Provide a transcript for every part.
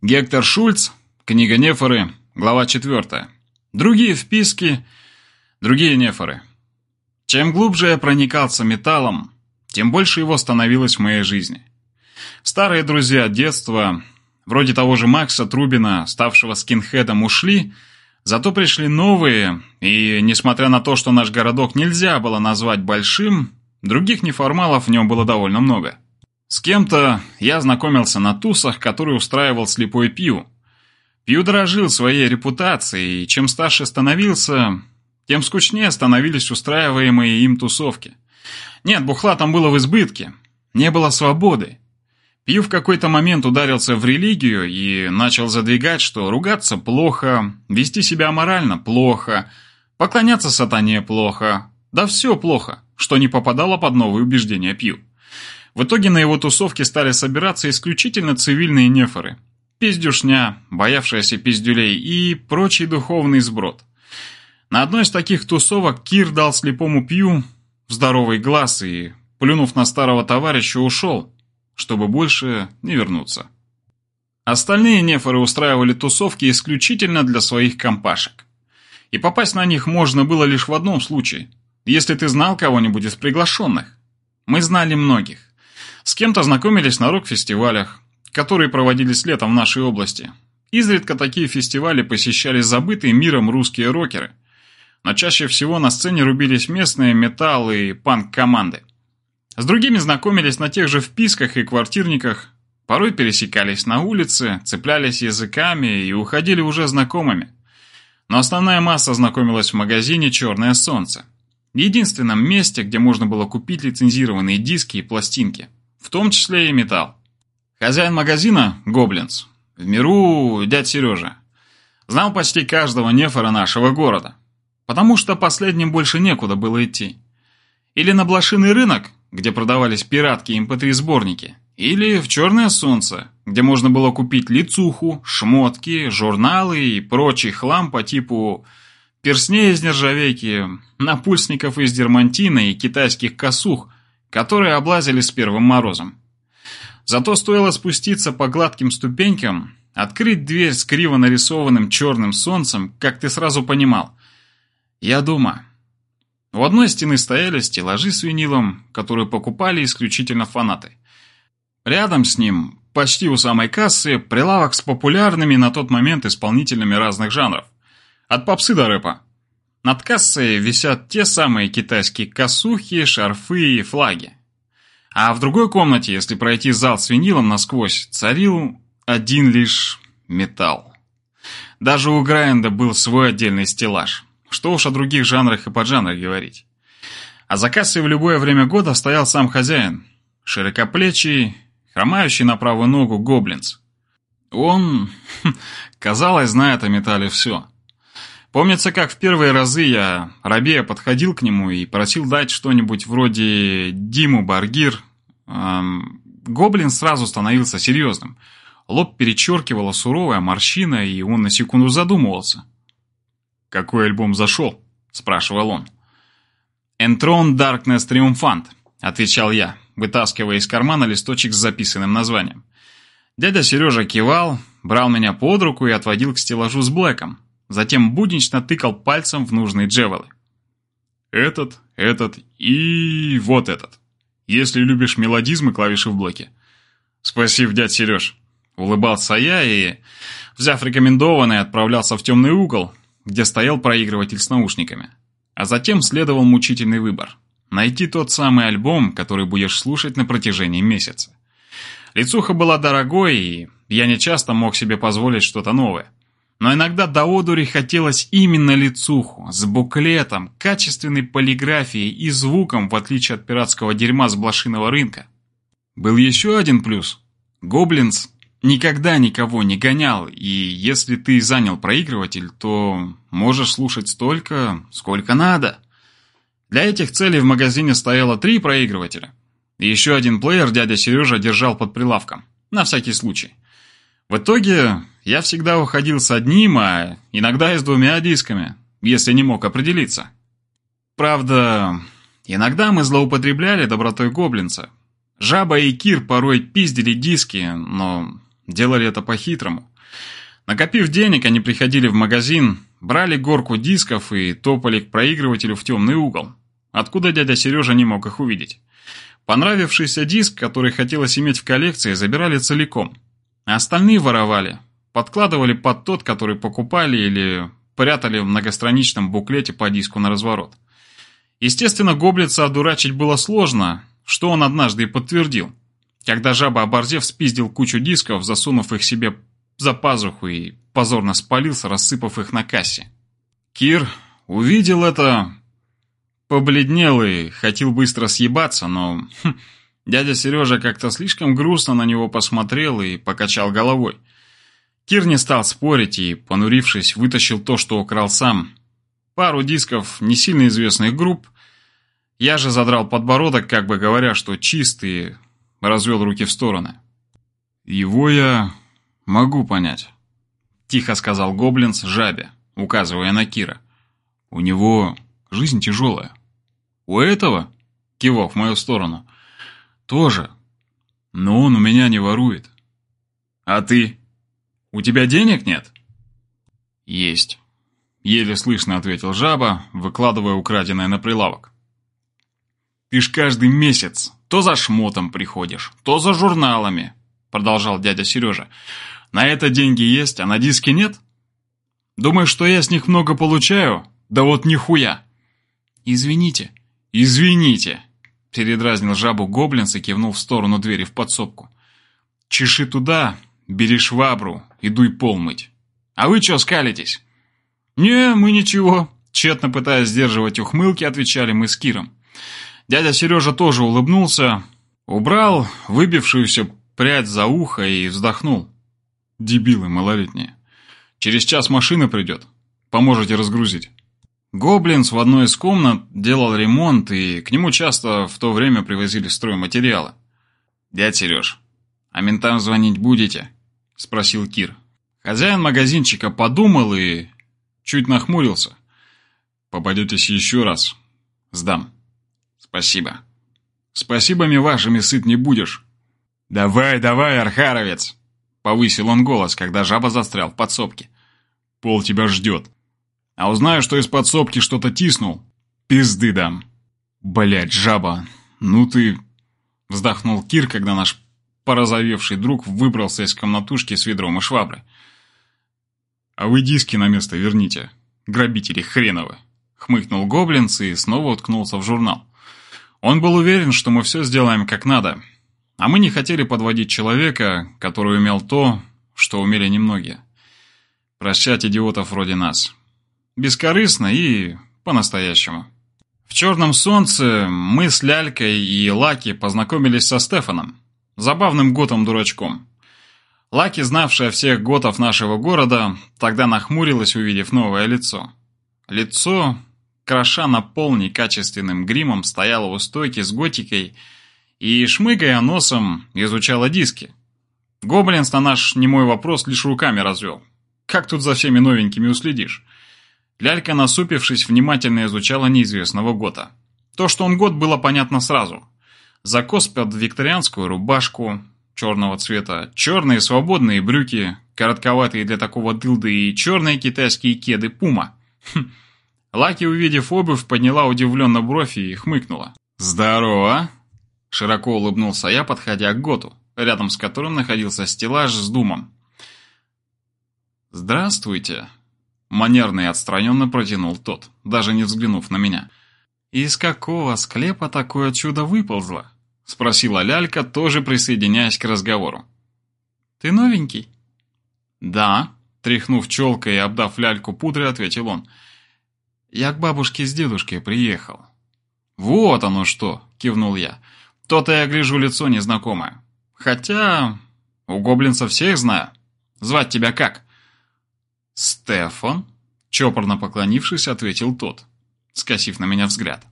Гектор Шульц, книга Нефоры, глава 4. Другие вписки, другие Нефоры. Чем глубже я проникался металлом, тем больше его становилось в моей жизни. Старые друзья детства, вроде того же Макса Трубина, ставшего скинхедом, ушли, зато пришли новые, и, несмотря на то, что наш городок нельзя было назвать большим, других неформалов в нем было довольно много. С кем-то я знакомился на тусах, которые устраивал слепой Пью. Пью дорожил своей репутацией, и чем старше становился, тем скучнее становились устраиваемые им тусовки. Нет, бухла там было в избытке, не было свободы. Пью в какой-то момент ударился в религию и начал задвигать, что ругаться плохо, вести себя морально плохо, поклоняться сатане плохо, да все плохо, что не попадало под новые убеждения Пью. В итоге на его тусовке стали собираться исключительно цивильные нефоры. Пиздюшня, боявшаяся пиздюлей и прочий духовный сброд. На одной из таких тусовок Кир дал слепому Пью здоровый глаз и, плюнув на старого товарища, ушел, чтобы больше не вернуться. Остальные нефоры устраивали тусовки исключительно для своих компашек. И попасть на них можно было лишь в одном случае, если ты знал кого-нибудь из приглашенных. Мы знали многих. С кем-то знакомились на рок-фестивалях, которые проводились летом в нашей области. Изредка такие фестивали посещали забытые миром русские рокеры. Но чаще всего на сцене рубились местные металл и панк-команды. С другими знакомились на тех же вписках и квартирниках, порой пересекались на улице, цеплялись языками и уходили уже знакомыми. Но основная масса знакомилась в магазине «Черное солнце», единственном месте, где можно было купить лицензированные диски и пластинки – в том числе и металл. Хозяин магазина, Гоблинс, в миру дядь Сережа, знал почти каждого нефора нашего города, потому что последним больше некуда было идти. Или на блошиный рынок, где продавались пиратки и mp3 сборники, или в Черное Солнце, где можно было купить лицуху, шмотки, журналы и прочий хлам по типу персней из нержавейки, напульсников из дермантина и китайских косух – которые облазили с первым морозом. Зато стоило спуститься по гладким ступенькам, открыть дверь с криво нарисованным черным солнцем, как ты сразу понимал. Я дома. У одной стены стояли стеллажи с винилом, которые покупали исключительно фанаты. Рядом с ним, почти у самой кассы, прилавок с популярными на тот момент исполнителями разных жанров. От попсы до рэпа. Над кассой висят те самые китайские косухи, шарфы и флаги. А в другой комнате, если пройти зал с винилом насквозь, царил один лишь металл. Даже у Грайнда был свой отдельный стеллаж. Что уж о других жанрах и поджанрах говорить. А за кассой в любое время года стоял сам хозяин. Широкоплечий, хромающий на правую ногу гоблинс. Он, казалось, знает о металле все. Помнится, как в первые разы я, рабея, подходил к нему и просил дать что-нибудь вроде Диму Баргир. Эм, гоблин сразу становился серьезным. Лоб перечеркивала суровая морщина, и он на секунду задумывался. «Какой альбом зашел?» – спрашивал он. «Энтрон Darkness Triumphant», – отвечал я, вытаскивая из кармана листочек с записанным названием. Дядя Сережа кивал, брал меня под руку и отводил к стеллажу с Блэком, Затем буднично тыкал пальцем в нужные джевелы. Этот, этот и вот этот. Если любишь мелодизм и клавиши в блоке. Спасибо, дядь Сереж. Улыбался я и, взяв рекомендованное, отправлялся в темный угол, где стоял проигрыватель с наушниками. А затем следовал мучительный выбор. Найти тот самый альбом, который будешь слушать на протяжении месяца. Лицуха была дорогой, и я не часто мог себе позволить что-то новое. Но иногда до одури хотелось именно лицуху, с буклетом, качественной полиграфией и звуком, в отличие от пиратского дерьма с блошиного рынка. Был еще один плюс. Гоблинс никогда никого не гонял, и если ты занял проигрыватель, то можешь слушать столько, сколько надо. Для этих целей в магазине стояло три проигрывателя. И еще один плеер дядя Сережа держал под прилавком, на всякий случай. В итоге я всегда уходил с одним, а иногда и с двумя дисками, если не мог определиться. Правда, иногда мы злоупотребляли добротой гоблинца. Жаба и Кир порой пиздили диски, но делали это по-хитрому. Накопив денег, они приходили в магазин, брали горку дисков и топали к проигрывателю в темный угол, откуда дядя Сережа не мог их увидеть. Понравившийся диск, который хотелось иметь в коллекции, забирали целиком, а остальные воровали, подкладывали под тот, который покупали или прятали в многостраничном буклете по диску на разворот. Естественно, гоблица одурачить было сложно, что он однажды и подтвердил, когда жаба оборзев спиздил кучу дисков, засунув их себе за пазуху и позорно спалился, рассыпав их на кассе. Кир увидел это, побледнел и хотел быстро съебаться, но хм, дядя Сережа как-то слишком грустно на него посмотрел и покачал головой. Кир не стал спорить и, понурившись, вытащил то, что украл сам. Пару дисков не сильно известных групп. Я же задрал подбородок, как бы говоря, что чистый, развел руки в стороны. «Его я могу понять», — тихо сказал Гоблинс жабе, указывая на Кира. «У него жизнь тяжелая». «У этого?» — кивок в мою сторону. «Тоже. Но он у меня не ворует». «А ты?» «У тебя денег нет?» «Есть», — еле слышно ответил жаба, выкладывая украденное на прилавок. «Ты ж каждый месяц то за шмотом приходишь, то за журналами», — продолжал дядя Сережа. «На это деньги есть, а на диске нет? Думаешь, что я с них много получаю? Да вот нихуя!» «Извините». «Извините», — передразнил жабу гоблинс и кивнул в сторону двери в подсобку. «Чеши туда, Бери швабру и дуй пол. А вы чё скалитесь?» «Не, мы ничего», — тщетно пытаясь сдерживать ухмылки, отвечали мы с Киром. Дядя Сережа тоже улыбнулся, убрал выбившуюся прядь за ухо и вздохнул. «Дебилы малолетние. Через час машина придет. Поможете разгрузить». Гоблинс в одной из комнат делал ремонт, и к нему часто в то время привозили стройматериалы. «Дядь Сереж, а ментам звонить будете?» — спросил Кир. Хозяин магазинчика подумал и чуть нахмурился. «Попадетесь еще раз. Сдам». «Спасибо». «Спасибами вашими сыт не будешь». «Давай, давай, Архаровец!» Повысил он голос, когда жаба застрял в подсобке. «Пол тебя ждет. А узнаю, что из подсобки что-то тиснул, пизды дам». «Блядь, жаба, ну ты...» Вздохнул Кир, когда наш порозовевший друг выбрался из комнатушки с ведром и шваброй. «А вы диски на место верните, грабители хреновы!» Хмыкнул Гоблинс и снова уткнулся в журнал. Он был уверен, что мы все сделаем как надо, а мы не хотели подводить человека, который умел то, что умели немногие. Прощать идиотов вроде нас. Бескорыстно и по-настоящему. В «Черном солнце» мы с Лялькой и Лаки познакомились со Стефаном, забавным готом-дурачком. Лаки, знавшая всех готов нашего города, тогда нахмурилась, увидев новое лицо. Лицо, кроша на полный качественным гримом, стояло у стойки с готикой и, шмыгая носом, изучала диски. Гоблинс на наш немой вопрос лишь руками развел. Как тут за всеми новенькими уследишь? Лялька, насупившись, внимательно изучала неизвестного гота. То, что он год, было понятно сразу закос под викторианскую рубашку черного цвета, черные свободные брюки, коротковатые для такого дылды и черные китайские кеды пума. Хм. Лаки, увидев обувь, подняла удивленно бровь и хмыкнула. «Здорово!» Широко улыбнулся я, подходя к Готу, рядом с которым находился стеллаж с думом. «Здравствуйте!» Манерно и отстраненно протянул тот, даже не взглянув на меня. «Из какого склепа такое чудо выползло?» — спросила Лялька, тоже присоединяясь к разговору. «Ты новенький?» «Да», — тряхнув челкой и обдав Ляльку пудрой, ответил он. «Я к бабушке с дедушкой приехал». «Вот оно что!» — кивнул я. «То-то я гляжу лицо незнакомое. Хотя у гоблинцев всех знаю. Звать тебя как?» «Стефан?» — чопорно поклонившись, ответил тот скосив на меня взгляд.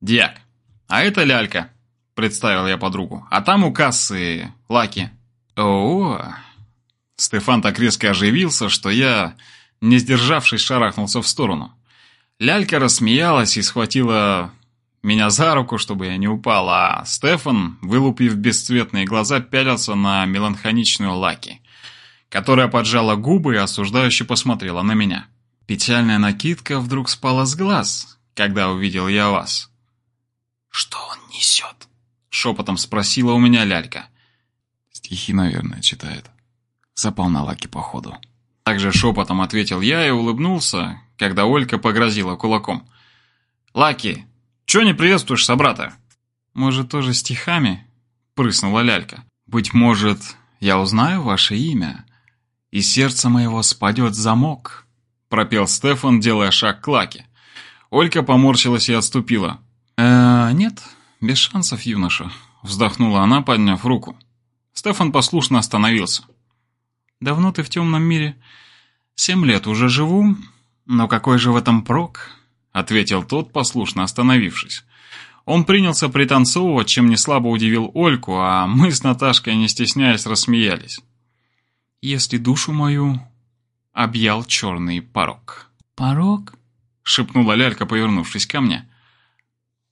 «Диак, а это лялька», — представил я подругу. «А там у кассы Лаки». «О-о-о!» Стефан так резко оживился, что я, не сдержавшись, шарахнулся в сторону. Лялька рассмеялась и схватила меня за руку, чтобы я не упал, а Стефан, вылупив бесцветные глаза, пялился на меланхоничную Лаки. Которая поджала губы и осуждающе посмотрела на меня. Печальная накидка вдруг спала с глаз, когда увидел я вас. «Что он несет?» — шепотом спросила у меня лялька. «Стихи, наверное, читает. Запал на лаки, походу». Также шепотом ответил я и улыбнулся, когда Олька погрозила кулаком. «Лаки, чё не приветствуешь собрата?» «Может, тоже стихами?» — прыснула лялька. «Быть может, я узнаю ваше имя, и сердце моего спадет замок», — пропел Стефан, делая шаг к Лаке. Олька поморщилась и отступила. «Э, нет, без шансов, юноша», — вздохнула она, подняв руку. Стефан послушно остановился. «Давно ты в темном мире?» «Семь лет уже живу, но какой же в этом прок?» — ответил тот, послушно остановившись. Он принялся пританцовывать, чем не слабо удивил Ольку, а мы с Наташкой, не стесняясь, рассмеялись. «Если душу мою объял черный порог». «Порог?» — шепнула лялька, повернувшись ко мне.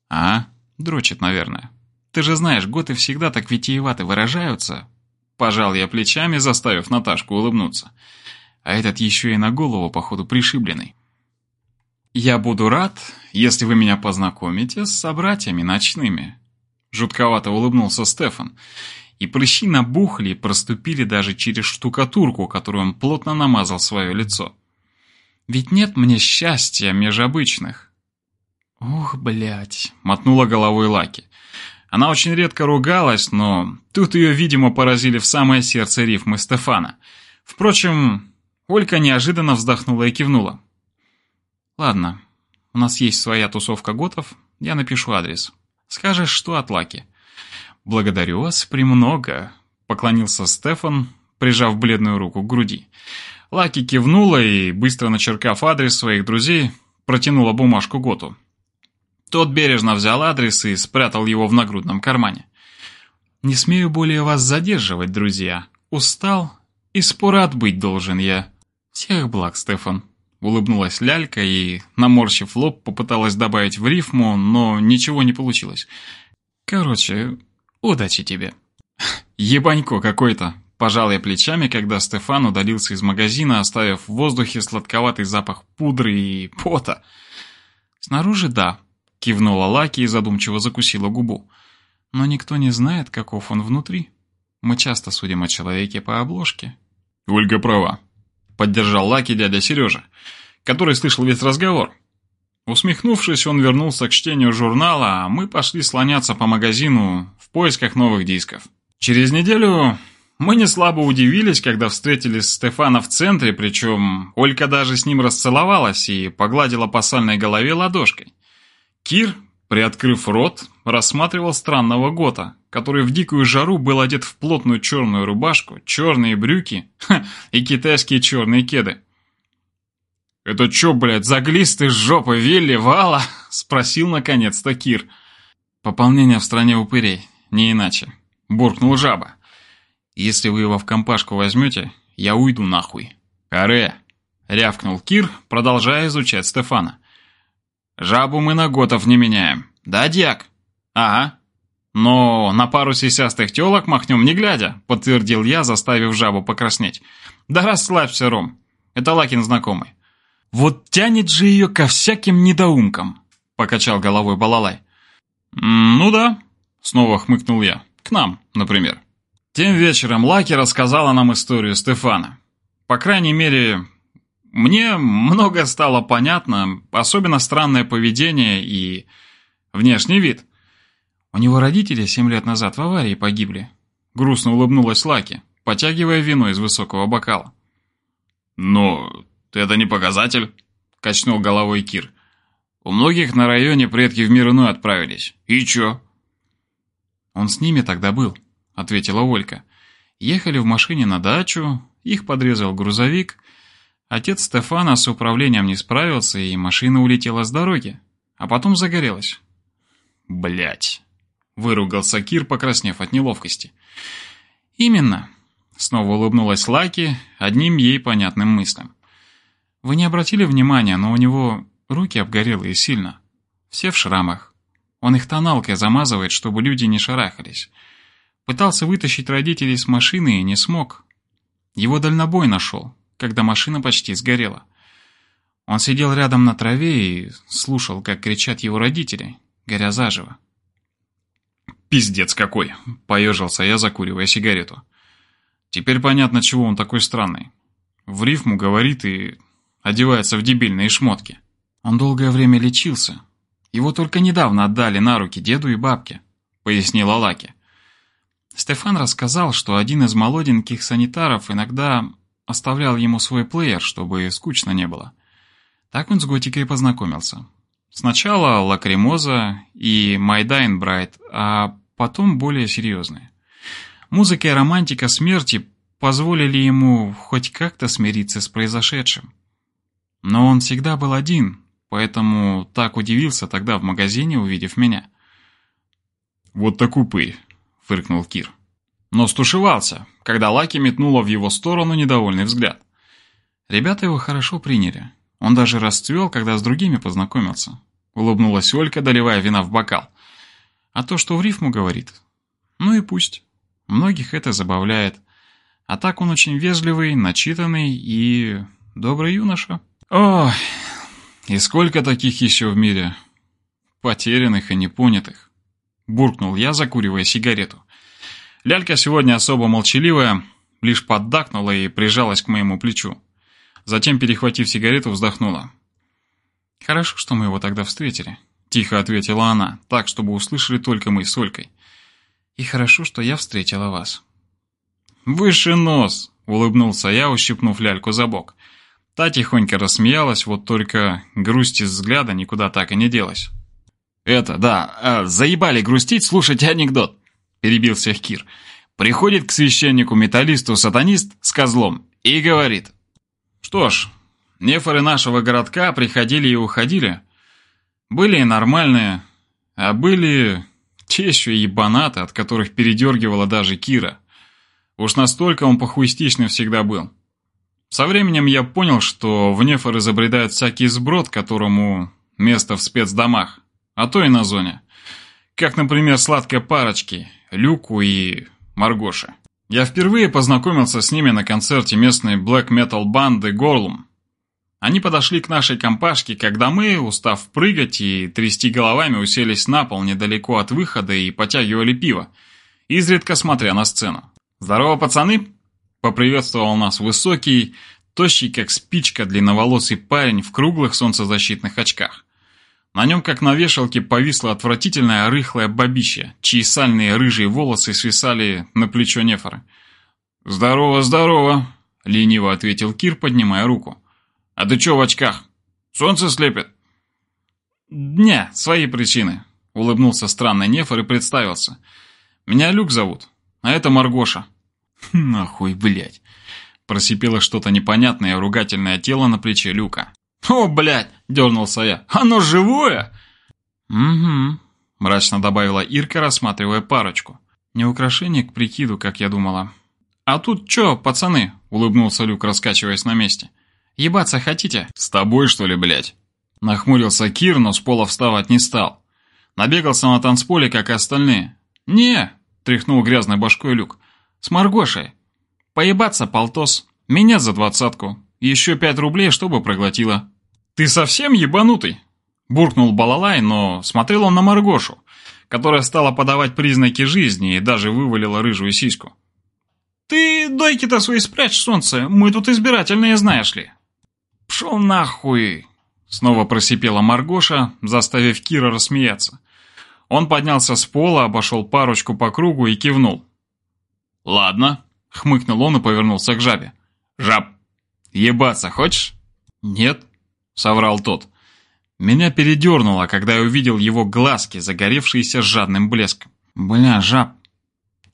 «А, дрочит, наверное. Ты же знаешь, готы всегда так витиевато выражаются». Пожал я плечами, заставив Наташку улыбнуться. А этот еще и на голову, походу, пришибленный. «Я буду рад, если вы меня познакомите с собратьями ночными», жутковато улыбнулся Стефан. И прыщи набухли и проступили даже через штукатурку, которую он плотно намазал свое лицо. «Ведь нет мне счастья меж обычных». «Ух, блядь», — мотнула головой Лаки. Она очень редко ругалась, но тут ее, видимо, поразили в самое сердце рифмы Стефана. Впрочем, Олька неожиданно вздохнула и кивнула. «Ладно, у нас есть своя тусовка готов, я напишу адрес. Скажешь, что от Лаки?» «Благодарю вас премного», — поклонился Стефан, прижав бледную руку к груди. Лаки кивнула и, быстро начеркав адрес своих друзей, протянула бумажку Готу. Тот бережно взял адрес и спрятал его в нагрудном кармане. «Не смею более вас задерживать, друзья. Устал и споро отбыть должен я. Всех благ, Стефан». Улыбнулась лялька и, наморщив лоб, попыталась добавить в рифму, но ничего не получилось. «Короче, удачи тебе». «Ебанько какой-то», – пожал я плечами, когда Стефан удалился из магазина, оставив в воздухе сладковатый запах пудры и пота. «Снаружи да», – кивнула Лаки и задумчиво закусила губу. «Но никто не знает, каков он внутри. Мы часто судим о человеке по обложке». «Ольга права», поддержал Лаки дядя Сережа, который слышал весь разговор. Усмехнувшись, он вернулся к чтению журнала, а мы пошли слоняться по магазину в поисках новых дисков. Через неделю мы не слабо удивились, когда встретили Стефана в центре, причем Олька даже с ним расцеловалась и погладила по сальной голове ладошкой. Кир, приоткрыв рот, рассматривал странного Гота, который в дикую жару был одет в плотную черную рубашку, черные брюки ха, и китайские черные кеды. «Это чё, блядь, заглисты жопы Вилли Вала?» — спросил наконец-то Кир. «Пополнение в стране упырей, не иначе», — буркнул жаба. «Если вы его в компашку возьмете, я уйду нахуй». «Аре!» — рявкнул Кир, продолжая изучать Стефана. «Жабу мы на готов не меняем. Да, дьяк?» «Ага. Но на пару сисястых телок махнем не глядя», подтвердил я, заставив жабу покраснеть. «Да расслабься, Ром. Это Лакин знакомый». «Вот тянет же ее ко всяким недоумкам», покачал головой Балалай. «Ну да», снова хмыкнул я. «К нам, например». Тем вечером Лаки рассказала нам историю Стефана. По крайней мере, мне много стало понятно, особенно странное поведение и внешний вид. У него родители семь лет назад в аварии погибли. Грустно улыбнулась Лаки, потягивая вино из высокого бокала. «Но это не показатель», — качнул головой Кир. «У многих на районе предки в мир иной отправились. И чё?» «Он с ними тогда был», — ответила Олька. «Ехали в машине на дачу, их подрезал грузовик. Отец Стефана с управлением не справился, и машина улетела с дороги, а потом загорелась». Блять. Выругался Кир, покраснев от неловкости. «Именно», — снова улыбнулась Лаки одним ей понятным мыслям. «Вы не обратили внимания, но у него руки обгорелые сильно. Все в шрамах. Он их тоналкой замазывает, чтобы люди не шарахались. Пытался вытащить родителей с машины и не смог. Его дальнобой нашел, когда машина почти сгорела. Он сидел рядом на траве и слушал, как кричат его родители, горя заживо. «Пиздец какой!» — поежился я, закуривая сигарету. «Теперь понятно, чего он такой странный. В рифму говорит и одевается в дебильные шмотки. Он долгое время лечился. Его только недавно отдали на руки деду и бабке», — пояснила Лаки. Стефан рассказал, что один из молоденьких санитаров иногда оставлял ему свой плеер, чтобы скучно не было. Так он с Готикой познакомился. Сначала Лакримоза и My Dying Bride, а потом более серьезные. Музыка и романтика смерти позволили ему хоть как-то смириться с произошедшим. Но он всегда был один, поэтому так удивился тогда в магазине, увидев меня. «Вот так упырь», — фыркнул Кир. Но стушевался, когда Лаки метнула в его сторону недовольный взгляд. Ребята его хорошо приняли. Он даже расцвел, когда с другими познакомился. Улыбнулась Олька, доливая вина в бокал. А то, что в рифму говорит, ну и пусть. Многих это забавляет. А так он очень вежливый, начитанный и добрый юноша. Ох, и сколько таких еще в мире? Потерянных и непонятых. Буркнул я, закуривая сигарету. Лялька сегодня особо молчаливая, лишь поддакнула и прижалась к моему плечу. Затем, перехватив сигарету, вздохнула. «Хорошо, что мы его тогда встретили», — тихо ответила она, так, чтобы услышали только мы с Олькой. «И хорошо, что я встретила вас». «Выше нос!» — улыбнулся я, ущипнув ляльку за бок. Та тихонько рассмеялась, вот только грусть из взгляда никуда так и не делась. «Это, да, а, заебали грустить, слушайте анекдот!» — перебил всех Кир. «Приходит к священнику-металлисту сатанист с козлом и говорит. Что ж, Нефоры нашего городка приходили и уходили. Были и нормальные, а были те еще ебанаты, от которых передергивала даже Кира. Уж настолько он похуистичный всегда был. Со временем я понял, что в Нефоры забредает всякий сброд, которому место в спецдомах, а то и на зоне. Как, например, сладкой парочки, Люку и Маргоши. Я впервые познакомился с ними на концерте местной блэк-метал банды Горлум. Они подошли к нашей компашке, когда мы, устав прыгать и трясти головами, уселись на пол недалеко от выхода и потягивали пиво, изредка смотря на сцену. «Здорово, пацаны!» — поприветствовал нас высокий, тощий, как спичка, длинноволосый парень в круглых солнцезащитных очках. На нем, как на вешалке, повисло отвратительное рыхлое бабище, чьи сальные рыжие волосы свисали на плечо Нефоры. «Здорово, здорово!» — лениво ответил Кир, поднимая руку. «А ты чё в очках? Солнце слепит?» «Не, свои причины», — улыбнулся странный Нефор и представился. «Меня Люк зовут, а это Маргоша». «Нахуй, блядь!» Просипело что-то непонятное ругательное тело на плече Люка. «О, блядь!» — дернулся я. «Оно живое?» «Угу», — мрачно добавила Ирка, рассматривая парочку. «Не украшение к прикиду, как я думала». «А тут чё, пацаны?» — улыбнулся Люк, раскачиваясь на месте. Ебаться хотите?» «С тобой, что ли, блядь?» Нахмурился Кир, но с пола вставать не стал. Набегался на танцполе, как и остальные. «Не!» — тряхнул грязной башкой Люк. «С Маргошей. Поебаться, полтос. Меня за двадцатку. Еще пять рублей, чтобы проглотила». «Ты совсем ебанутый?» Буркнул Балалай, но смотрел он на Маргошу, которая стала подавать признаки жизни и даже вывалила рыжую сиську. «Ты дойки-то свои спрячь, солнце, мы тут избирательные, знаешь ли». «Пшел нахуй!» Снова просипела Маргоша, заставив Кира рассмеяться. Он поднялся с пола, обошел парочку по кругу и кивнул. «Ладно», — хмыкнул он и повернулся к жабе. «Жаб, ебаться хочешь?» «Нет», — соврал тот. Меня передернуло, когда я увидел его глазки, загоревшиеся жадным блеском. «Бля, жаб,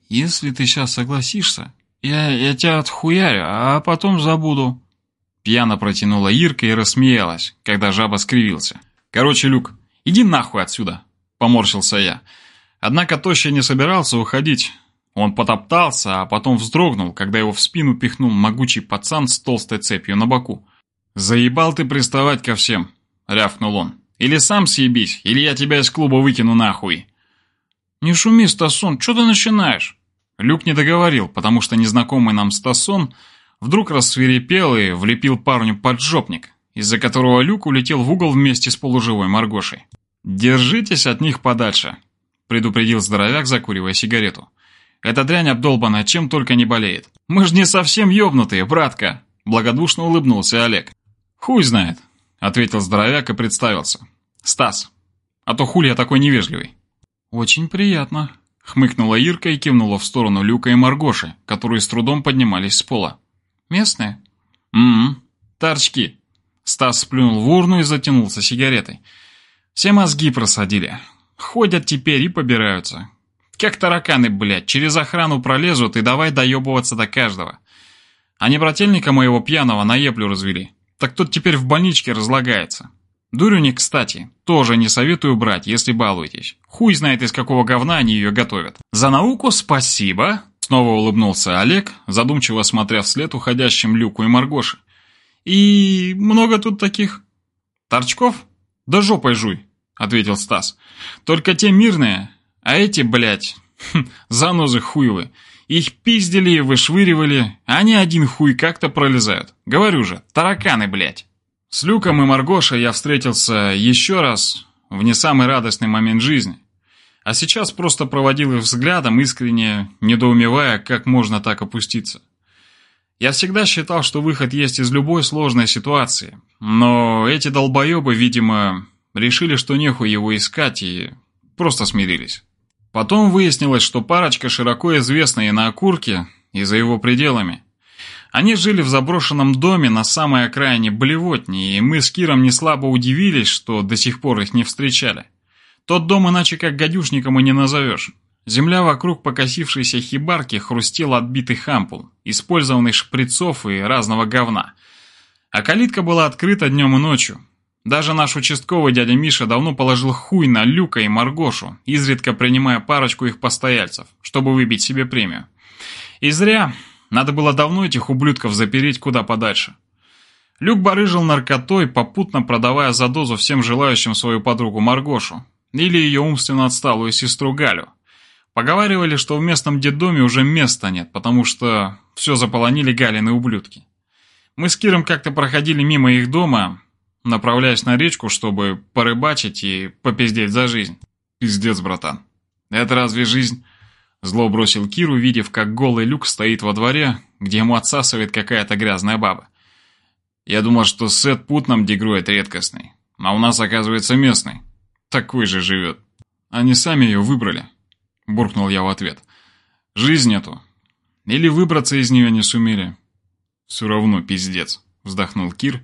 если ты сейчас согласишься, я, я тебя отхуярю, а потом забуду». Пьяно протянула Ирка и рассмеялась, когда жаба скривился. «Короче, Люк, иди нахуй отсюда!» – поморщился я. Однако Тощий не собирался уходить. Он потоптался, а потом вздрогнул, когда его в спину пихнул могучий пацан с толстой цепью на боку. «Заебал ты приставать ко всем!» – рявкнул он. «Или сам съебись, или я тебя из клуба выкину нахуй!» «Не шуми, Стасон, что ты начинаешь?» Люк не договорил, потому что незнакомый нам Стасон Вдруг рассверепел и влепил парню поджопник, из-за которого Люк улетел в угол вместе с полуживой Маргошей. «Держитесь от них подальше», — предупредил здоровяк, закуривая сигарету. «Эта дрянь обдолбанная чем только не болеет. Мы же не совсем ёбнутые, братка!» Благодушно улыбнулся Олег. «Хуй знает», — ответил здоровяк и представился. «Стас, а то хули я такой невежливый». «Очень приятно», — хмыкнула Ирка и кивнула в сторону Люка и Маргоши, которые с трудом поднимались с пола. «Местные?» «М-м, торчки». Стас сплюнул в урну и затянулся сигаретой. «Все мозги просадили. Ходят теперь и побираются. Как тараканы, блядь, через охрану пролезут и давай доебываться до каждого. Они брательника моего пьяного на еплю развели. Так тот теперь в больничке разлагается. Дурюни, кстати, тоже не советую брать, если балуетесь. Хуй знает, из какого говна они ее готовят. За науку спасибо!» Снова улыбнулся Олег, задумчиво смотря вслед уходящим Люку и Маргоше. «И много тут таких?» «Торчков? Да жопой жуй!» — ответил Стас. «Только те мирные, а эти, блядь, занозы хуевы. Их пиздили и вышвыривали, а они один хуй как-то пролезают. Говорю же, тараканы, блядь. С Люком и Маргошей я встретился еще раз в не самый радостный момент жизни. А сейчас просто проводил их взглядом, искренне недоумевая, как можно так опуститься. Я всегда считал, что выход есть из любой сложной ситуации, но эти долбоебы, видимо, решили, что нехуй его искать и просто смирились. Потом выяснилось, что парочка широко известна и на окурке, и за его пределами. Они жили в заброшенном доме на самой окраине Болевотни, и мы с Киром не слабо удивились, что до сих пор их не встречали. Тот дом иначе как гадюшником и не назовешь. Земля вокруг покосившейся хибарки хрустела отбитых ампул, использованных шприцов и разного говна. А калитка была открыта днем и ночью, даже наш участковый дядя Миша давно положил хуй на Люка и Маргошу, изредка принимая парочку их постояльцев, чтобы выбить себе премию. И зря. Надо было давно этих ублюдков запереть куда подальше. Люк барыжил наркотой, попутно продавая за дозу всем желающим свою подругу Маргошу или ее умственно отсталую сестру Галю. Поговаривали, что в местном детдоме уже места нет, потому что все заполонили Галины ублюдки. Мы с Киром как-то проходили мимо их дома, направляясь на речку, чтобы порыбачить и попиздеть за жизнь. Пиздец, братан. Это разве жизнь? Зло бросил Кир, увидев, как голый люк стоит во дворе, где ему отсасывает какая-то грязная баба. Я думал, что Сет Путнам дегрует редкостный, а у нас, оказывается, местный. Такой же живет. Они сами ее выбрали, буркнул я в ответ. Жизнь эту. Или выбраться из нее не сумели. Все равно пиздец, вздохнул Кир,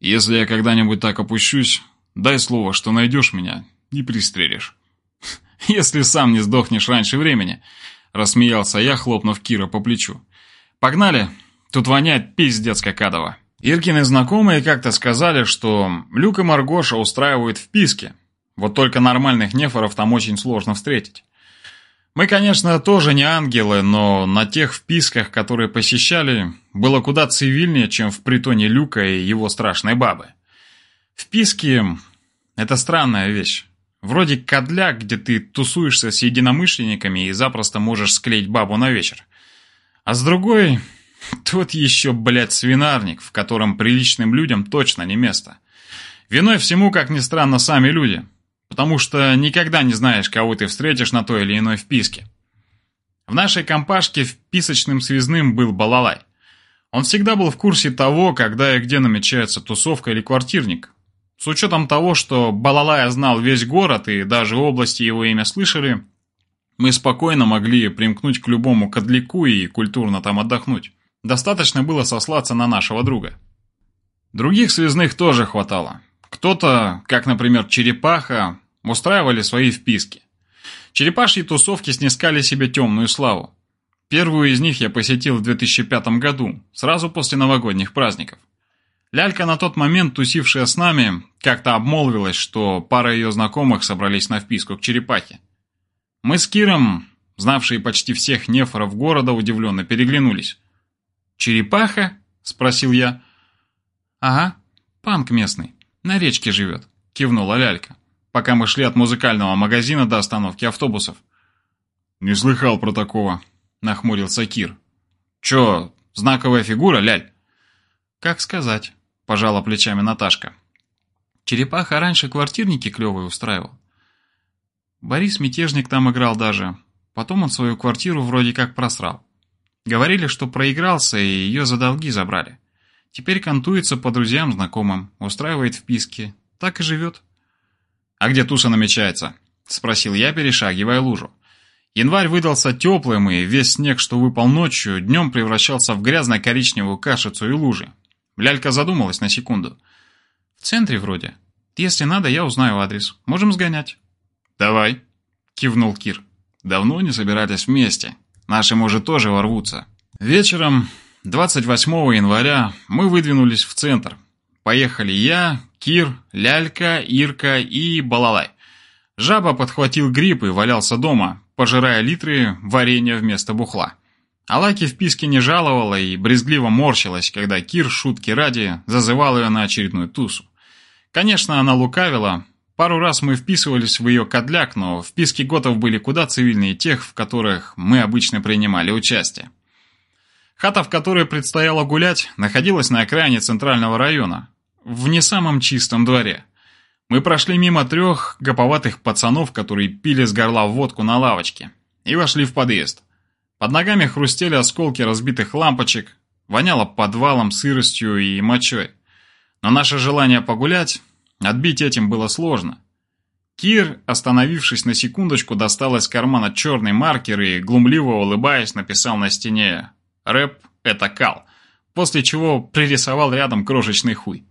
если я когда-нибудь так опущусь, дай слово, что найдешь меня и пристрелишь. Если сам не сдохнешь раньше времени, рассмеялся я, хлопнув Кира по плечу. Погнали, тут воняет пиздец как адово. Иркины знакомые как-то сказали, что Люк и Маргоша устраивают вписки. Вот только нормальных нефоров там очень сложно встретить. Мы, конечно, тоже не ангелы, но на тех вписках, которые посещали, было куда цивильнее, чем в притоне Люка и его страшной бабы. Вписки – это странная вещь. Вроде кадляк, где ты тусуешься с единомышленниками и запросто можешь склеить бабу на вечер. А с другой – тот еще, блядь, свинарник, в котором приличным людям точно не место. Виной всему, как ни странно, сами люди – потому что никогда не знаешь, кого ты встретишь на той или иной вписке. В нашей компашке вписочным связным был Балалай. Он всегда был в курсе того, когда и где намечается тусовка или квартирник. С учетом того, что Балалая знал весь город и даже области его имя слышали, мы спокойно могли примкнуть к любому кадляку и культурно там отдохнуть. Достаточно было сослаться на нашего друга. Других связных тоже хватало. Кто-то, как, например, Черепаха, устраивали свои вписки. Черепашьи тусовки снискали себе темную славу. Первую из них я посетил в 2005 году, сразу после новогодних праздников. Лялька, на тот момент тусившая с нами, как-то обмолвилась, что пара ее знакомых собрались на вписку к черепахе. Мы с Киром, знавшие почти всех нефоров города, удивленно переглянулись. «Черепаха?» – спросил я. «Ага, панк местный. «На речке живет», — кивнула Лялька, пока мы шли от музыкального магазина до остановки автобусов. «Не слыхал про такого», — нахмурился Кир. «Чё, Знаковая фигура, ляль?» «Как сказать», – пожала плечами Наташка. «Черепаха раньше квартирники клевые устраивал. Борис Мятежник там играл даже. Потом он свою квартиру вроде как просрал. Говорили, что проигрался и ее за долги забрали. Теперь кантуется по друзьям, знакомым, устраивает вписки. Так и живет. «А где туса намечается?» – спросил я, перешагивая лужу. Январь выдался теплым, и весь снег, что выпал ночью, днем превращался в грязно-коричневую кашицу и лужи. Лялька задумалась на секунду. «В центре вроде. Если надо, я узнаю адрес. Можем сгонять». «Давай», – кивнул Кир. «Давно не собирались вместе. Наши, может, тоже ворвутся». Вечером 28 января мы выдвинулись в центр. Поехали я, Кир, Лялька, Ирка и Балалай. Жаба подхватил грипп и валялся дома, пожирая литры варенья вместо бухла. Алаки в писке не жаловала и брезгливо морщилась, когда Кир, шутки ради, зазывал ее на очередную тусу. Конечно, она лукавила. Пару раз мы вписывались в ее кадляк, но вписки готов были куда цивильнее тех, в которых мы обычно принимали участие. Хата, в которой предстояло гулять, находилась на окраине центрального района, в не самом чистом дворе. Мы прошли мимо трех гоповатых пацанов, которые пили с горла водку на лавочке, и вошли в подъезд. Под ногами хрустели осколки разбитых лампочек, воняло подвалом, сыростью и мочой. Но наше желание погулять, отбить этим было сложно. Кир, остановившись на секундочку, достал из кармана черный маркер и, глумливо улыбаясь, написал на стене «Рэп – это кал», после чего пририсовал рядом крошечный хуй.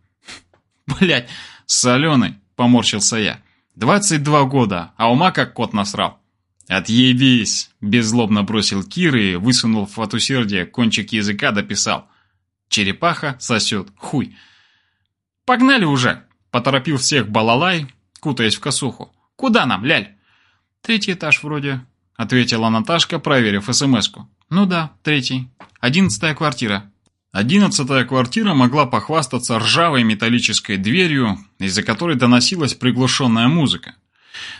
Блять, соленый поморщился я. «Двадцать два года, а ума как кот насрал». «Отъебись!» – беззлобно бросил Кир и, высунув от усердия кончик языка, дописал. «Черепаха сосет хуй». «Погнали уже!» – поторопил всех балалай, кутаясь в косуху. «Куда нам, ляль?» «Третий этаж вроде», – ответила Наташка, проверив СМС-ку. «Ну да, третий. Одиннадцатая квартира». Одиннадцатая квартира могла похвастаться ржавой металлической дверью, из-за которой доносилась приглушенная музыка.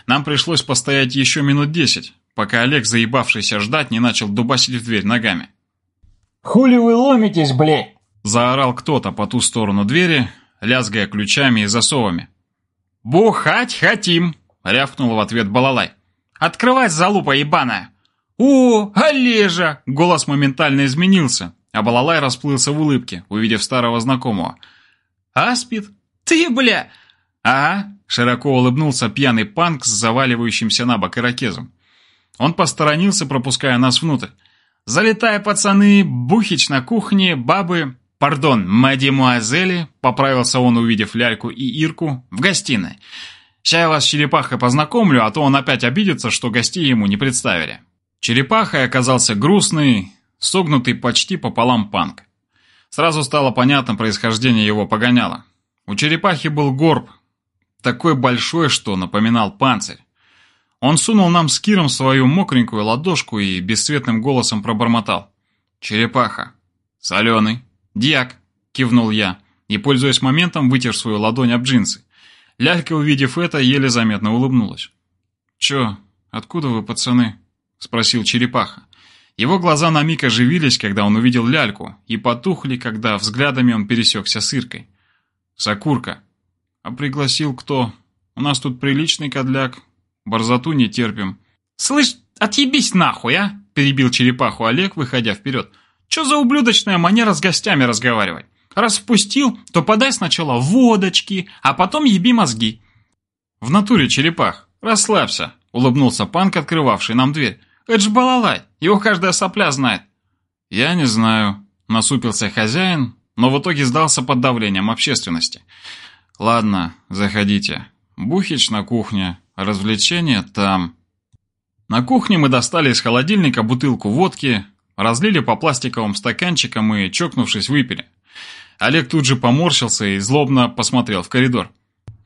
Нам пришлось постоять еще минут десять, пока Олег, заебавшийся ждать, не начал дубасить в дверь ногами. «Хули вы ломитесь, блядь?» Заорал кто-то по ту сторону двери, лязгая ключами и засовами. «Бухать хотим!» — рявкнул в ответ Балалай. «Открывай, залупа ебаная!» «О, Олежа!» — голос моментально изменился, а Балалай расплылся в улыбке, увидев старого знакомого. «Аспид? Ты, бля!» «Ага», — широко улыбнулся пьяный панк с заваливающимся на бок ирокезом. Он посторонился, пропуская нас внутрь. «Залетай, пацаны, бухич на кухне, бабы...» «Пардон, мадемуазели», — поправился он, увидев Ляльку и Ирку, — «в гостиной. Сейчас я вас с Черепахой познакомлю, а то он опять обидится, что гостей ему не представили». Черепахой оказался грустный, согнутый почти пополам панк. Сразу стало понятно происхождение его погоняла. У черепахи был горб, такой большой, что напоминал панцирь. Он сунул нам с Киром свою мокренькую ладошку и бесцветным голосом пробормотал. «Черепаха». «Соленый». «Дьяк», — кивнул я, и, пользуясь моментом, вытер свою ладонь об джинсы. Лялька, увидев это, еле заметно улыбнулась. «Чё, откуда вы, пацаны?» — спросил черепаха. Его глаза на миг оживились, когда он увидел ляльку, и потухли, когда взглядами он пересекся с Иркой. «Сакурка». «А пригласил кто? У нас тут приличный кадляк. Борзоту не терпим». «Слышь, отъебись нахуй, а!» – перебил черепаху Олег, выходя вперед. «Чё за ублюдочная манера с гостями разговаривать? Раз впустил, то подай сначала водочки, а потом еби мозги». «В натуре черепах, расслабься», – улыбнулся панк, открывавший нам дверь. Это ж балалай, его каждая сопля знает. Я не знаю, насупился хозяин, но в итоге сдался под давлением общественности. Ладно, заходите. Бухич на кухне, развлечения там. На кухне мы достали из холодильника бутылку водки, разлили по пластиковым стаканчикам и, чокнувшись, выпили. Олег тут же поморщился и злобно посмотрел в коридор.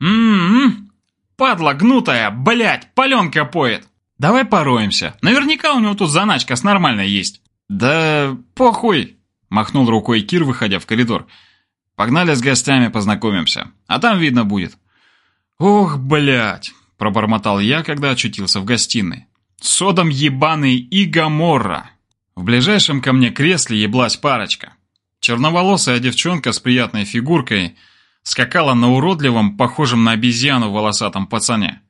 «М-м-м, падла гнутая, блядь, паленка поет!» Давай пороемся. Наверняка у него тут заначка с нормальной есть. Да похуй, махнул рукой Кир, выходя в коридор. Погнали с гостями познакомимся, а там видно будет. Ох, блядь, пробормотал я, когда очутился в гостиной. Содом ебаный и Гаморра. В ближайшем ко мне кресле еблась парочка. Черноволосая девчонка с приятной фигуркой скакала на уродливом, похожем на обезьяну волосатом пацане.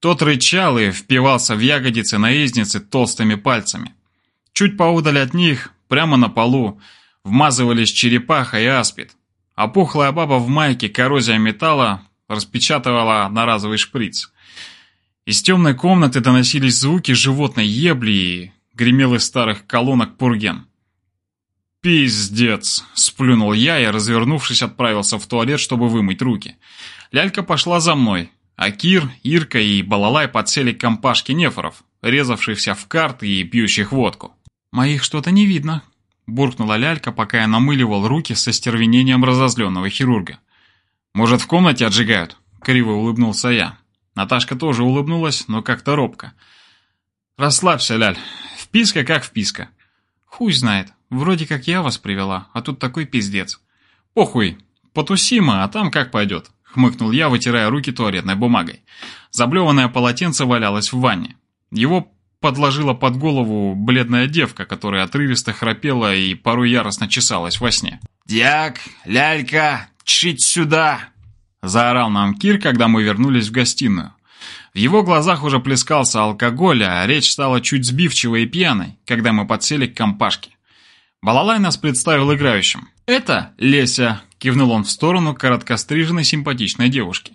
Тот рычал и впивался в ягодицы наездницы толстыми пальцами. Чуть поудаль от них, прямо на полу, вмазывались черепаха и аспид, а пухлая баба в майке коррозия металла распечатывала одноразовый шприц. Из темной комнаты доносились звуки животной ебли и гремел из старых колонок пурген. «Пиздец!» – сплюнул я и, развернувшись, отправился в туалет, чтобы вымыть руки. Лялька пошла за мной, а Кир, Ирка и Балалай подсели к компашке нефоров, резавшихся в карты и пьющих водку. «Моих что-то не видно», – буркнула Лялька, пока я намыливал руки со стервенением разозленного хирурга. «Может, в комнате отжигают?» – криво улыбнулся я. Наташка тоже улыбнулась, но как-то робко. «Расслабься, Ляль. Вписка как вписка». «Хуй знает. Вроде как я вас привела, а тут такой пиздец. Похуй, потусима, а там как пойдет, хмыкнул я, вытирая руки туалетной бумагой. Заблеванное полотенце валялось в ванне. Его подложила под голову бледная девка, которая отрывисто храпела и порой яростно чесалась во сне. «Дяк, лялька, чить сюда!» Заорал нам Кир, когда мы вернулись в гостиную. В его глазах уже плескался алкоголь, а речь стала чуть сбивчивой и пьяной, когда мы подсели к компашке. Балалай нас представил играющим. «Это Леся», – кивнул он в сторону короткостриженной симпатичной девушки.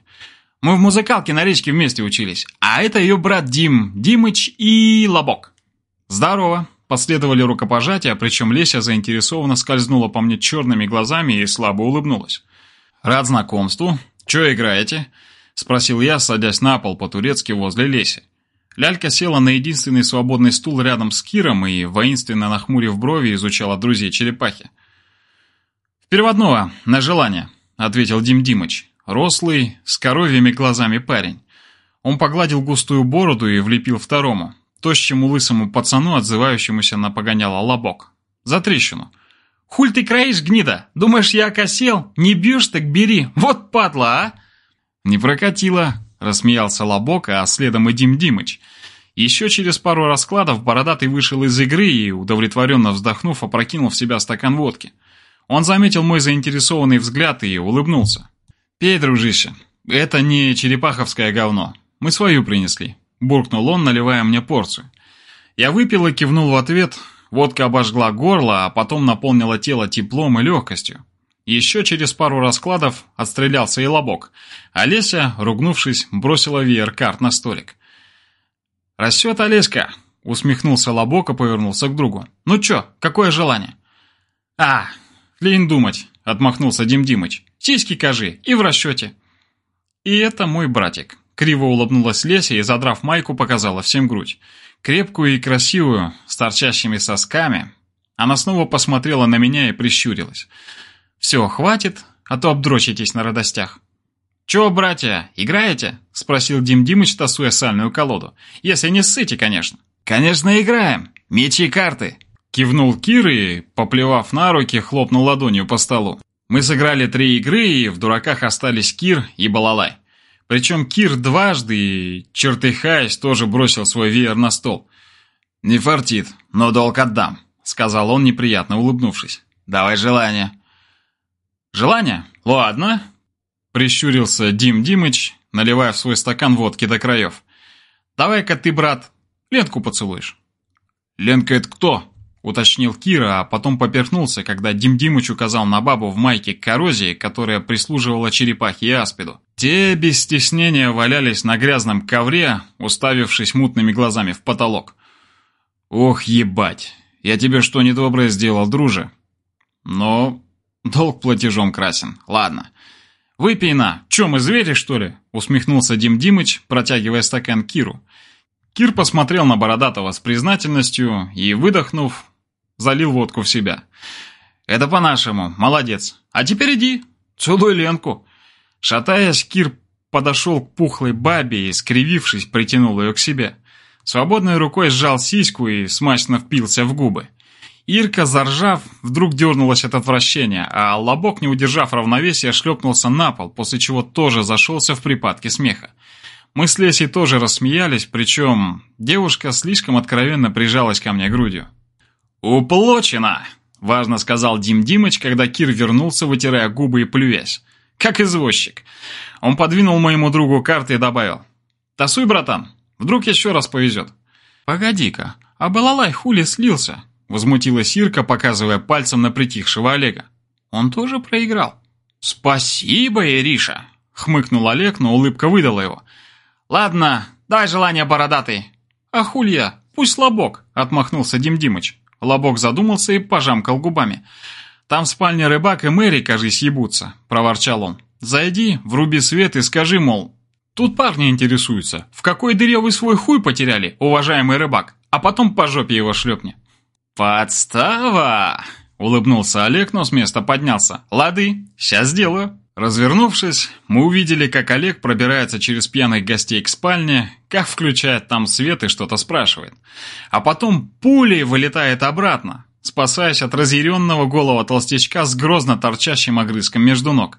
«Мы в музыкалке на речке вместе учились, а это ее брат Дим, Димыч и Лобок». «Здорово», – последовали рукопожатия, причем Леся заинтересованно скользнула по мне черными глазами и слабо улыбнулась. «Рад знакомству. Че играете?» – спросил я, садясь на пол по-турецки возле Леси. Лялька села на единственный свободный стул рядом с Киром и, воинственно нахмурив брови, изучала друзей черепахи. «В переводного, на желание», — ответил Дим Димыч. Рослый, с коровьими глазами парень. Он погладил густую бороду и влепил второму, тощему лысому пацану, отзывающемуся на погоняло лобок. За трещину. «Хуль ты краишь, гнида? Думаешь, я окосел? Не бьешь, так бери. Вот падла, а!» «Не прокатило», Рассмеялся Лобок, а следом и Дим Димыч. Еще через пару раскладов Бородатый вышел из игры и, удовлетворенно вздохнув, опрокинул в себя стакан водки. Он заметил мой заинтересованный взгляд и улыбнулся. «Пей, дружище, это не черепаховское говно. Мы свою принесли», – буркнул он, наливая мне порцию. Я выпил и кивнул в ответ. Водка обожгла горло, а потом наполнила тело теплом и легкостью. Еще через пару раскладов отстрелялся и лобок, а Леся, ругнувшись, бросила веер-карт на столик. «Растет Олеська!» — усмехнулся лобок и повернулся к другу. «Ну чё, какое желание?» «А, лень думать!» — отмахнулся Дим Димыч. «Сиськи кажи, и в расчете!» «И это мой братик!» — криво улыбнулась Леся и, задрав майку, показала всем грудь. Крепкую и красивую, с торчащими сосками. Она снова посмотрела на меня и прищурилась. «Все, хватит, а то обдрочитесь на радостях». «Чё, братья, играете?» – спросил Дим Димыч, тасуя сальную колоду. «Если не ссыте, конечно». «Конечно, играем. Мечи карты». Кивнул Кир и, поплевав на руки, хлопнул ладонью по столу. Мы сыграли три игры, и в дураках остались Кир и Балалай. Причем Кир дважды, и, чертыхаясь, тоже бросил свой веер на стол. «Не фартит, но долг отдам», — сказал он, неприятно улыбнувшись. «Давай желание». «Желание? Ладно». Прищурился Дим Димыч, наливая в свой стакан водки до краев. «Давай-ка ты, брат, Ленку поцелуешь». «Ленка это кто?» Уточнил Кира, а потом поперхнулся, когда Дим Димыч указал на бабу в майке коррозии, которая прислуживала черепахе и аспиду. Те без стеснения валялись на грязном ковре, уставившись мутными глазами в потолок. «Ох, ебать! Я тебе что недоброе сделал, друже?» «Но Долг платежом красен. Ладно. Выпей на. Че, мы звери, что ли? Усмехнулся Дим Димыч, протягивая стакан Киру. Кир посмотрел на Бородатого с признательностью и, выдохнув, залил водку в себя. «Это по-нашему. Молодец. А теперь иди. Целуй Ленку». Шатаясь, Кир подошел к пухлой бабе и, скривившись, притянул ее к себе. Свободной рукой сжал сиську и смачно впился в губы. Ирка, заржав, вдруг дернулась от отвращения, а лобок, не удержав равновесия, шлепнулся на пол, после чего тоже зашелся в припадке смеха. Мы с Лесей тоже рассмеялись, причем девушка слишком откровенно прижалась ко мне грудью. «Уплочено!» – важно сказал Дим Димыч, когда Кир вернулся, вытирая губы и плюясь. «Как извозчик». Он подвинул моему другу карты и добавил. «Тасуй, братан, вдруг еще раз повезет». «Погоди-ка, а балалай хули слился?» – возмутилась Ирка, показывая пальцем на притихшего Олега. «Он тоже проиграл». «Спасибо, Ириша!» – хмыкнул Олег, но улыбка выдала его. «Ладно, дай желание бородатый». «А хулья, пусть слабок», – отмахнулся Дим Димыч. Лобок задумался и пожамкал губами. «Там в спальне рыбак и Мэри, кажись, ебутся», – проворчал он. «Зайди, вруби свет и скажи, мол, тут парни интересуются, в какой дыре вы свой хуй потеряли, уважаемый рыбак, а потом по жопе его шлепни». «Подстава!» – улыбнулся Олег, но с места поднялся. «Лады, сейчас сделаю». Развернувшись, мы увидели, как Олег пробирается через пьяных гостей к спальне, как включает там свет и что-то спрашивает. А потом пулей вылетает обратно, спасаясь от разъяренного голого толстячка с грозно торчащим огрызком между ног.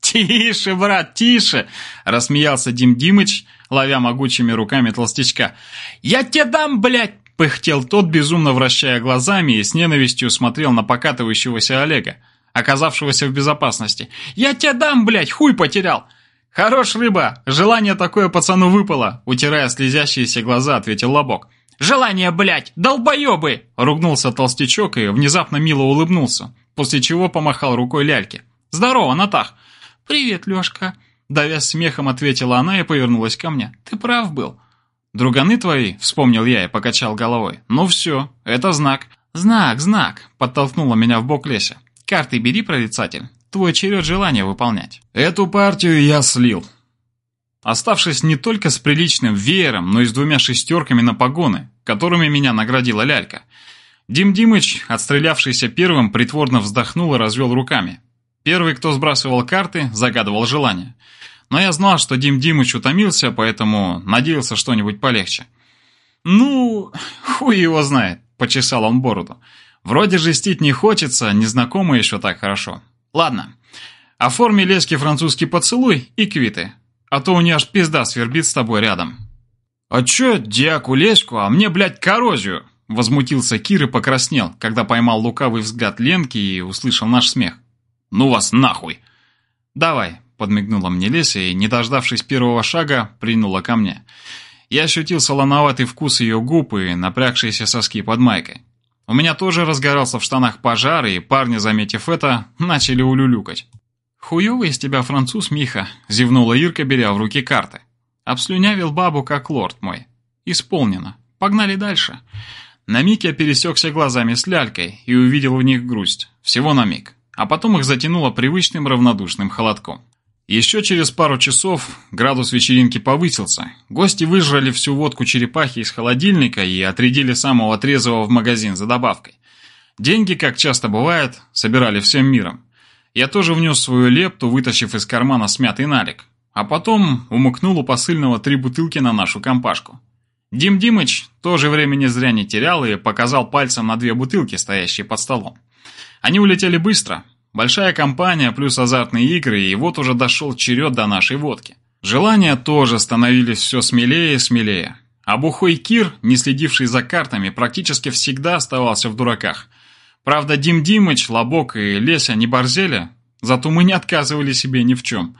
«Тише, брат, тише!» – рассмеялся Дим Димыч, ловя могучими руками толстячка. «Я тебе дам, блядь!» – пыхтел тот, безумно вращая глазами и с ненавистью смотрел на покатывающегося Олега оказавшегося в безопасности. «Я тебе дам, блядь, хуй потерял!» «Хорош, рыба! Желание такое пацану выпало!» Утирая слезящиеся глаза, ответил Лобок. «Желание, блядь! Долбоебы!» Ругнулся толстячок и внезапно мило улыбнулся, после чего помахал рукой ляльке. «Здорово, Натах!» «Привет, Лёшка!» Давясь смехом, ответила она и повернулась ко мне. «Ты прав был!» «Друганы твои?» — вспомнил я и покачал головой. «Ну все, это знак». «Знак, знак!» — подтолкнула меня в бок Леся. Карты бери, прорицатель. Твой черед желания выполнять. Эту партию я слил. Оставшись не только с приличным веером, но и с двумя шестерками на погоны, которыми меня наградила лялька. Дим Димыч, отстрелявшийся первым, притворно вздохнул и развел руками. Первый, кто сбрасывал карты, загадывал желание. Но я знал, что Дим Димыч утомился, поэтому надеялся что-нибудь полегче. «Ну, хуй его знает», — почесал он бороду. Вроде жестить не хочется, незнакомы еще так хорошо. Ладно, оформи лески французский поцелуй и квиты, а то у нее аж пизда свербит с тобой рядом. А чё дьяку леську, а мне, блядь, коррозию? Возмутился Кир и покраснел, когда поймал лукавый взгляд Ленки и услышал наш смех. «Ну вас нахуй!» «Давай», — подмигнула мне Леся и, не дождавшись первого шага, принула ко мне. Я ощутил солоноватый вкус ее губ и напрягшиеся соски под майкой. У меня тоже разгорался в штанах пожар, и парни, заметив это, начали улюлюкать. «Хуёвый из тебя француз, Миха», — зевнула Ирка, беря в руки карты. «Обслюнявил бабу, как лорд мой. Исполнено. Погнали дальше». На миг я пересекся глазами с лялькой и увидел в них грусть. Всего на миг. А потом их затянуло привычным равнодушным холодком. Еще через пару часов градус вечеринки повысился. Гости выжрали всю водку черепахи из холодильника и отрядили самого трезвого в магазин за добавкой. Деньги, как часто бывает, собирали всем миром. Я тоже внес свою лепту, вытащив из кармана смятый налик. А потом умыкнул у посыльного три бутылки на нашу компашку. Дим Димыч тоже времени зря не терял и показал пальцем на две бутылки, стоящие под столом. Они улетели быстро, Большая компания плюс азартные игры, и вот уже дошел черед до нашей водки. Желания тоже становились все смелее и смелее. А бухой Кир, не следивший за картами, практически всегда оставался в дураках. Правда, Дим Димыч, Лобок и Леся не борзели, зато мы не отказывали себе ни в чем.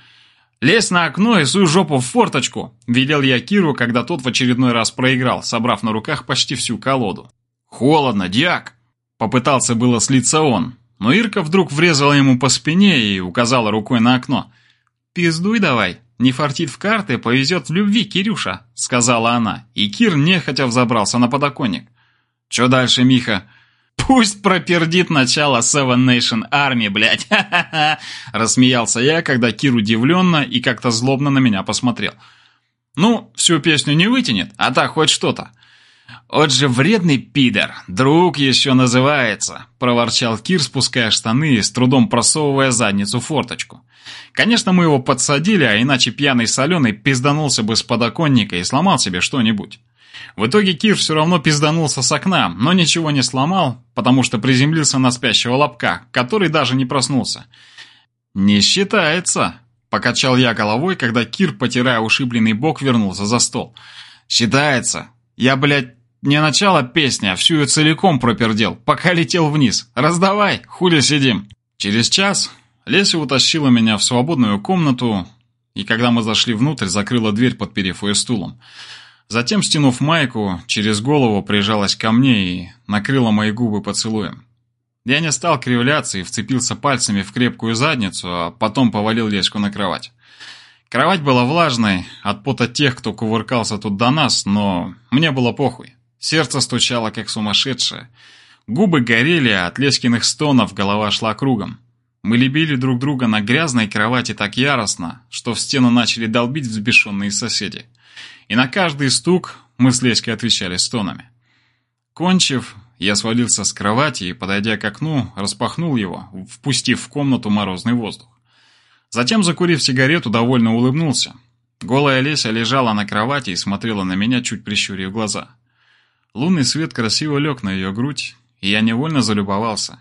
«Лезь на окно и суй жопу в форточку!» – велел я Киру, когда тот в очередной раз проиграл, собрав на руках почти всю колоду. «Холодно, дьяк!» – попытался было слиться он, но Ирка вдруг врезала ему по спине и указала рукой на окно. «Пиздуй давай, не фартит в карты, повезет в любви, Кирюша», — сказала она, и Кир нехотя взобрался на подоконник. «Чё дальше, Миха?» «Пусть пропердит начало Seven Nation Army, блядь, ха-ха-ха!» Рассмеялся я, когда Кир удивленно и как-то злобно на меня посмотрел. «Ну, всю песню не вытянет, а так хоть что-то. «Вот же вредный пидор, друг еще называется», – проворчал Кир, спуская штаны и с трудом просовывая задницу форточку. Конечно, мы его подсадили, а иначе пьяный соленый пизданулся бы с подоконника и сломал себе что-нибудь. В итоге Кир все равно пизданулся с окна, но ничего не сломал, потому что приземлился на спящего лобка, который даже не проснулся. «Не считается», – покачал я головой, когда Кир, потирая ушибленный бок, вернулся за стол. «Считается. Я, блядь, не начало песни, а всю ее целиком пропердел, пока летел вниз. Раздавай, хули сидим. Через час Леся утащила меня в свободную комнату, и когда мы зашли внутрь, закрыла дверь, подперев ее стулом. Затем, стянув майку, через голову прижалась ко мне и накрыла мои губы поцелуем. Я не стал кривляться и вцепился пальцами в крепкую задницу, а потом повалил Леську на кровать. Кровать была влажной от пота тех, кто кувыркался тут до нас, но мне было похуй. Сердце стучало, как сумасшедшее. Губы горели, а от Леськиных стонов голова шла кругом. Мы любили друг друга на грязной кровати так яростно, что в стену начали долбить взбешенные соседи и на каждый стук мы с Леськой отвечали стонами. Кончив, я свалился с кровати и, подойдя к окну, распахнул его, впустив в комнату морозный воздух. Затем, закурив сигарету, довольно улыбнулся. Голая Леся лежала на кровати и смотрела на меня, чуть прищурив глаза. Лунный свет красиво лег на ее грудь, и я невольно залюбовался.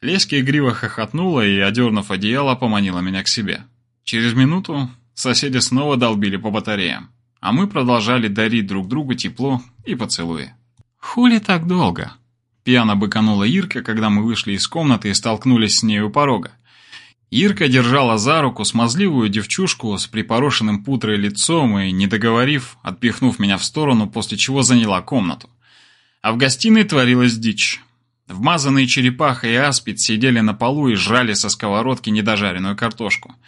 Леська игриво хохотнула и, одернув одеяло, поманила меня к себе. Через минуту соседи снова долбили по батареям а мы продолжали дарить друг другу тепло и поцелуи. «Хули так долго?» Пьяно быканула Ирка, когда мы вышли из комнаты и столкнулись с ней у порога. Ирка держала за руку смазливую девчушку с припорошенным путрой лицом и, не договорив, отпихнув меня в сторону, после чего заняла комнату. А в гостиной творилась дичь. Вмазанные черепаха и аспид сидели на полу и жрали со сковородки недожаренную картошку –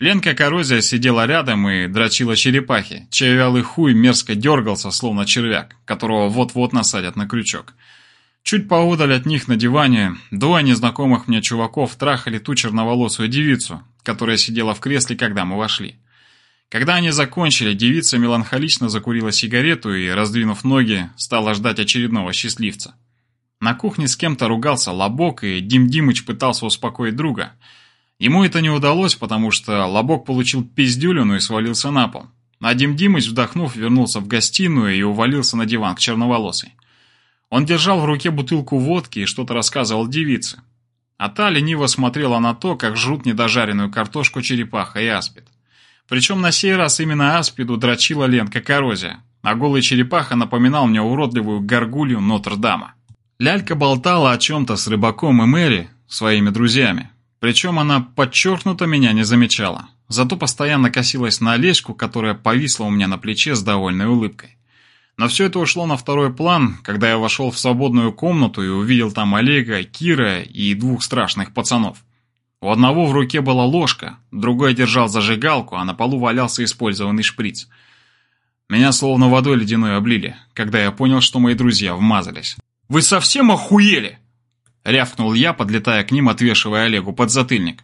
Ленка Коррозия сидела рядом и дрочила черепахи, чей вялый хуй мерзко дергался, словно червяк, которого вот-вот насадят на крючок. Чуть поодаль от них на диване двое незнакомых мне чуваков трахали ту черноволосую девицу, которая сидела в кресле, когда мы вошли. Когда они закончили, девица меланхолично закурила сигарету и, раздвинув ноги, стала ждать очередного счастливца. На кухне с кем-то ругался Лобок, и Дим Димыч пытался успокоить друга – Ему это не удалось, потому что Лобок получил пиздюлину и свалился на пол. А Дим Димыч, вдохнув, вернулся в гостиную и увалился на диван к черноволосой. Он держал в руке бутылку водки и что-то рассказывал девице. А та лениво смотрела на то, как жрут недожаренную картошку черепаха и аспид. Причем на сей раз именно аспиду дрочила Ленка Коррозия, а голый черепаха напоминал мне уродливую горгулью Нотр-Дама. Лялька болтала о чем-то с рыбаком и Мэри, своими друзьями, причем она подчеркнуто меня не замечала, зато постоянно косилась на Олеську, которая повисла у меня на плече с довольной улыбкой. Но все это ушло на второй план, когда я вошел в свободную комнату и увидел там Олега, Кира и двух страшных пацанов. У одного в руке была ложка, другой держал зажигалку, а на полу валялся использованный шприц. Меня словно водой ледяной облили, когда я понял, что мои друзья вмазались. «Вы совсем охуели?» Рявкнул я, подлетая к ним, отвешивая Олегу подзатыльник.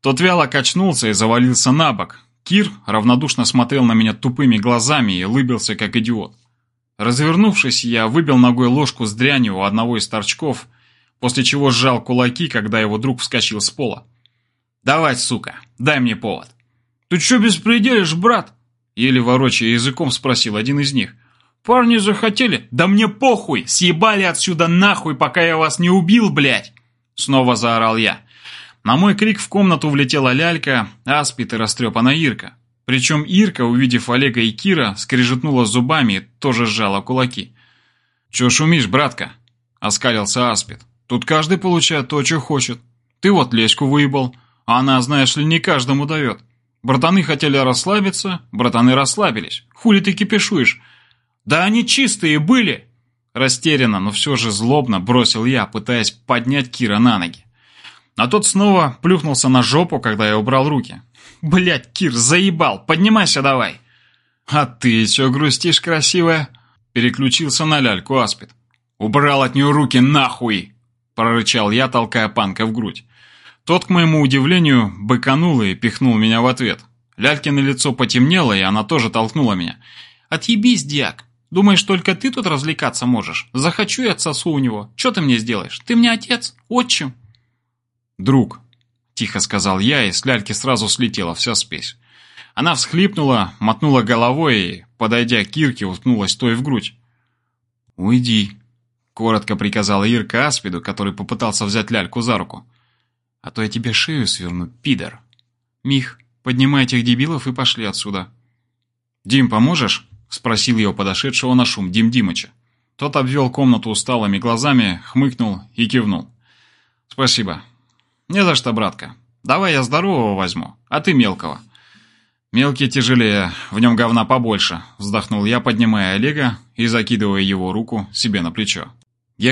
Тот вяло качнулся и завалился на бок. Кир равнодушно смотрел на меня тупыми глазами и улыбился, как идиот. Развернувшись, я выбил ногой ложку с дрянью у одного из торчков, после чего сжал кулаки, когда его друг вскочил с пола. «Давай, сука, дай мне повод». «Ты чё беспределишь, брат?» Еле ворочая языком спросил один из них – Парни захотели. Да мне похуй, съебали отсюда нахуй, пока я вас не убил, блядь. Снова заорал я. На мой крик в комнату влетела лялька, аспид и растрепана Ирка. Причем Ирка, увидев Олега и Кира, скрежетнула зубами и тоже сжала кулаки. «Чё шумишь, братка?» – оскалился аспид. «Тут каждый получает то, что хочет. Ты вот лечку выебал, а она, знаешь ли, не каждому дает. Братаны хотели расслабиться, братаны расслабились. Хули ты кипишуешь? «Да они чистые были!» Растерянно, но все же злобно бросил я, пытаясь поднять Кира на ноги. А тот снова плюхнулся на жопу, когда я убрал руки. «Блядь, Кир, заебал! Поднимайся давай!» «А ты все грустишь, красивая?» Переключился на ляльку Аспид. «Убрал от нее руки нахуй!» Прорычал я, толкая панка в грудь. Тот, к моему удивлению, быканул и пихнул меня в ответ. Лялькино лицо потемнело, и она тоже толкнула меня. «Отъебись, дьяк! Думаешь, только ты тут развлекаться можешь? Захочу и отсосу у него. Что ты мне сделаешь? Ты мне отец? Отчим?» «Друг», — тихо сказал я, и с ляльки сразу слетела вся спесь. Она всхлипнула, мотнула головой и, подойдя к Ирке, уткнулась той в грудь. «Уйди», — коротко приказала Ирка Аспиду, который попытался взять ляльку за руку. «А то я тебе шею сверну, пидор». «Мих, поднимай этих дебилов и пошли отсюда». «Дим, поможешь?» — спросил у подошедшего на шум Дим Димыча. Тот обвел комнату усталыми глазами, хмыкнул и кивнул. «Спасибо». «Не за что, братка. Давай я здорового возьму, а ты мелкого». «Мелкий тяжелее, в нем говна побольше», — вздохнул я, поднимая Олега и закидывая его руку себе на плечо.